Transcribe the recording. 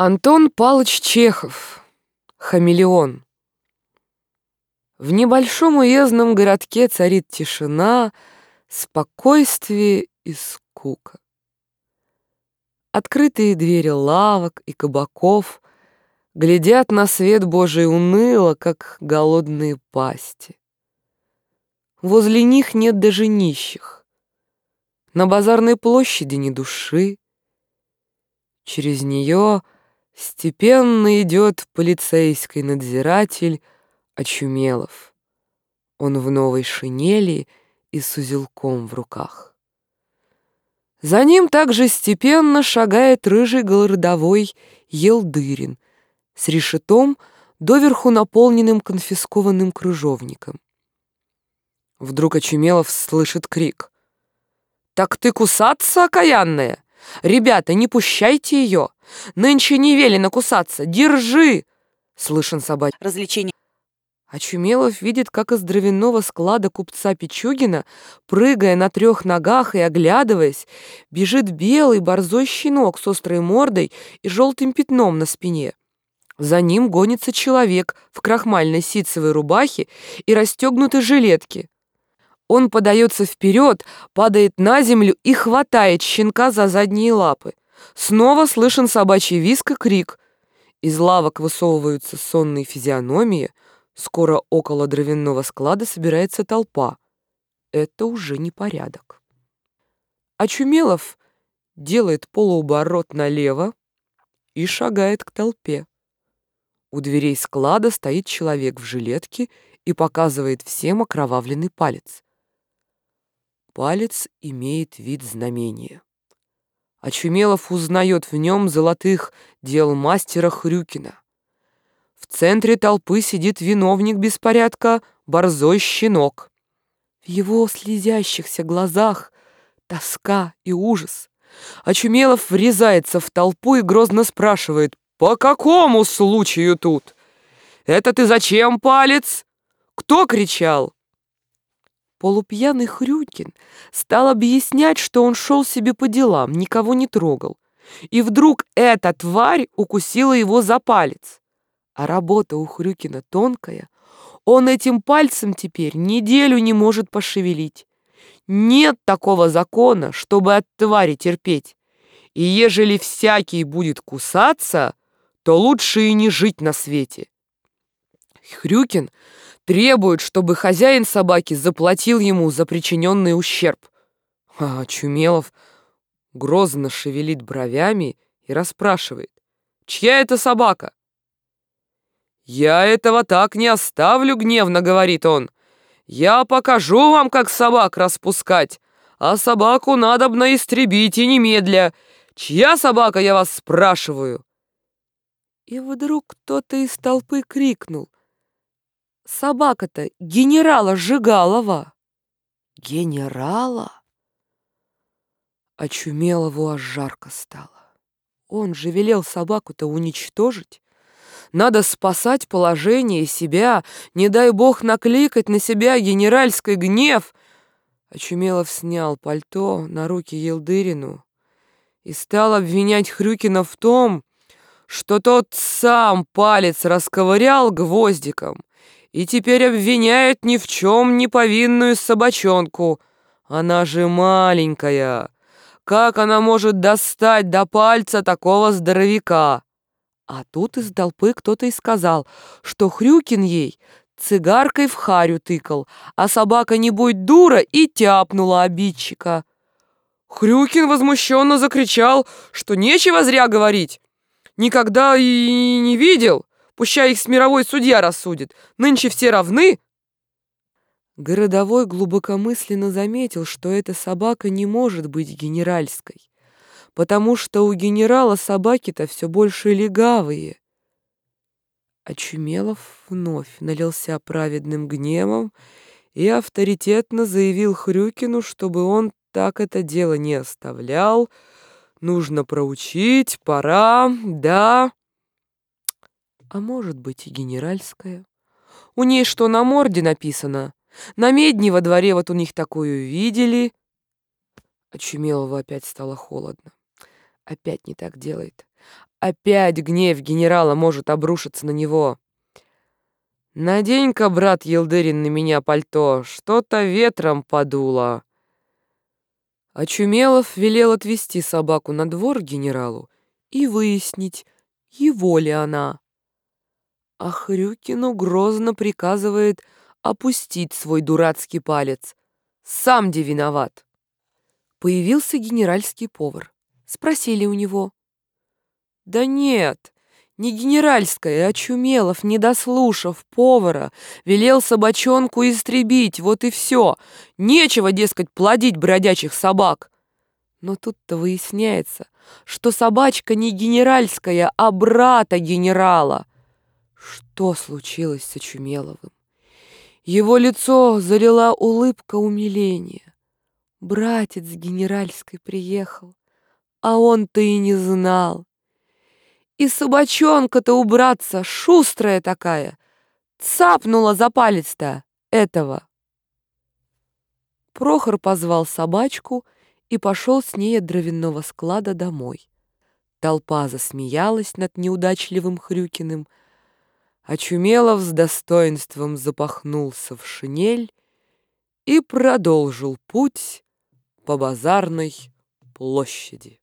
Антон Палыч Чехов. Хамелеон. В небольшом уездном городке царит тишина, спокойствие и скука. Открытые двери лавок и кабаков глядят на свет Божий уныло, как голодные пасти. Возле них нет даже нищих. На базарной площади ни души. Через нее — Степенно идет полицейский надзиратель Очумелов. Он в новой шинели и с узелком в руках. За ним также степенно шагает рыжий городовой Елдырин с решетом, доверху наполненным конфискованным крыжовником. Вдруг Очумелов слышит крик. «Так ты кусаться, окаянная? Ребята, не пущайте ее! Нынче не велено кусаться! Держи!» Слышен собач развлечение. Очумелов видит, как из дровяного склада купца Пичугина, прыгая на трех ногах и оглядываясь, бежит белый борзой щенок с острой мордой и желтым пятном на спине. За ним гонится человек в крахмальной ситцевой рубахе и расстегнутой жилетке. Он подается вперед, падает на землю и хватает щенка за задние лапы. Снова слышен собачий виск и крик. Из лавок высовываются сонные физиономии. Скоро около дровяного склада собирается толпа. Это уже не порядок. Очумелов делает полуоборот налево и шагает к толпе. У дверей склада стоит человек в жилетке и показывает всем окровавленный палец. Палец имеет вид знамения. Очумелов узнает в нем золотых дел мастера Хрюкина. В центре толпы сидит виновник беспорядка, борзой щенок. В его слезящихся глазах тоска и ужас. Очумелов врезается в толпу и грозно спрашивает, «По какому случаю тут? Это ты зачем, палец? Кто кричал?» Полупьяный Хрюкин стал объяснять, что он шел себе по делам, никого не трогал. И вдруг эта тварь укусила его за палец. А работа у Хрюкина тонкая. Он этим пальцем теперь неделю не может пошевелить. Нет такого закона, чтобы от твари терпеть. И ежели всякий будет кусаться, то лучше и не жить на свете. Хрюкин Требует, чтобы хозяин собаки заплатил ему за причиненный ущерб. А Чумелов грозно шевелит бровями и расспрашивает. «Чья это собака?» «Я этого так не оставлю», — гневно говорит он. «Я покажу вам, как собак распускать, а собаку надобно истребить и немедля. Чья собака, я вас спрашиваю?» И вдруг кто-то из толпы крикнул. Собака-то генерала Жигалова. Генерала? Очумелову аж жарко стало. Он же велел собаку-то уничтожить. Надо спасать положение себя, не дай бог накликать на себя генеральский гнев. Очумелов снял пальто на руки Елдырину и стал обвинять Хрюкина в том, что тот сам палец расковырял гвоздиком и теперь обвиняют ни в чем не повинную собачонку. Она же маленькая. Как она может достать до пальца такого здоровяка? А тут из толпы кто-то и сказал, что Хрюкин ей цигаркой в харю тыкал, а собака, не будь дура, и тяпнула обидчика. Хрюкин возмущенно закричал, что нечего зря говорить. Никогда и не видел. Пущай их с мировой судья рассудит. Нынче все равны. Городовой глубокомысленно заметил, что эта собака не может быть генеральской, потому что у генерала собаки-то все больше легавые. Очумелов вновь налился праведным гневом и авторитетно заявил Хрюкину, чтобы он так это дело не оставлял. Нужно проучить, пора, да а может быть и генеральская. У ней что на морде написано? На медне во дворе вот у них такую видели. Очумелого опять стало холодно. Опять не так делает. Опять гнев генерала может обрушиться на него. «Надень-ка, брат Елдырин, на меня пальто, что-то ветром подуло». Очумелов велел отвести собаку на двор генералу и выяснить, его ли она. А Хрюкину грозно приказывает опустить свой дурацкий палец. Сам где виноват. Появился генеральский повар. Спросили у него. «Да нет, не генеральская, а Чумелов, не дослушав повара, велел собачонку истребить, вот и все. Нечего, дескать, плодить бродячих собак. Но тут-то выясняется, что собачка не генеральская, а брата генерала. Что случилось с Очумеловым? Его лицо залила улыбка умиления. Братец генеральской приехал, а он-то и не знал. И собачонка-то убраться, шустрая такая, цапнула за палец-то этого. Прохор позвал собачку и пошел с ней от дровяного склада домой. Толпа засмеялась над неудачливым Хрюкиным, Очумелов с достоинством запахнулся в шинель и продолжил путь по базарной площади.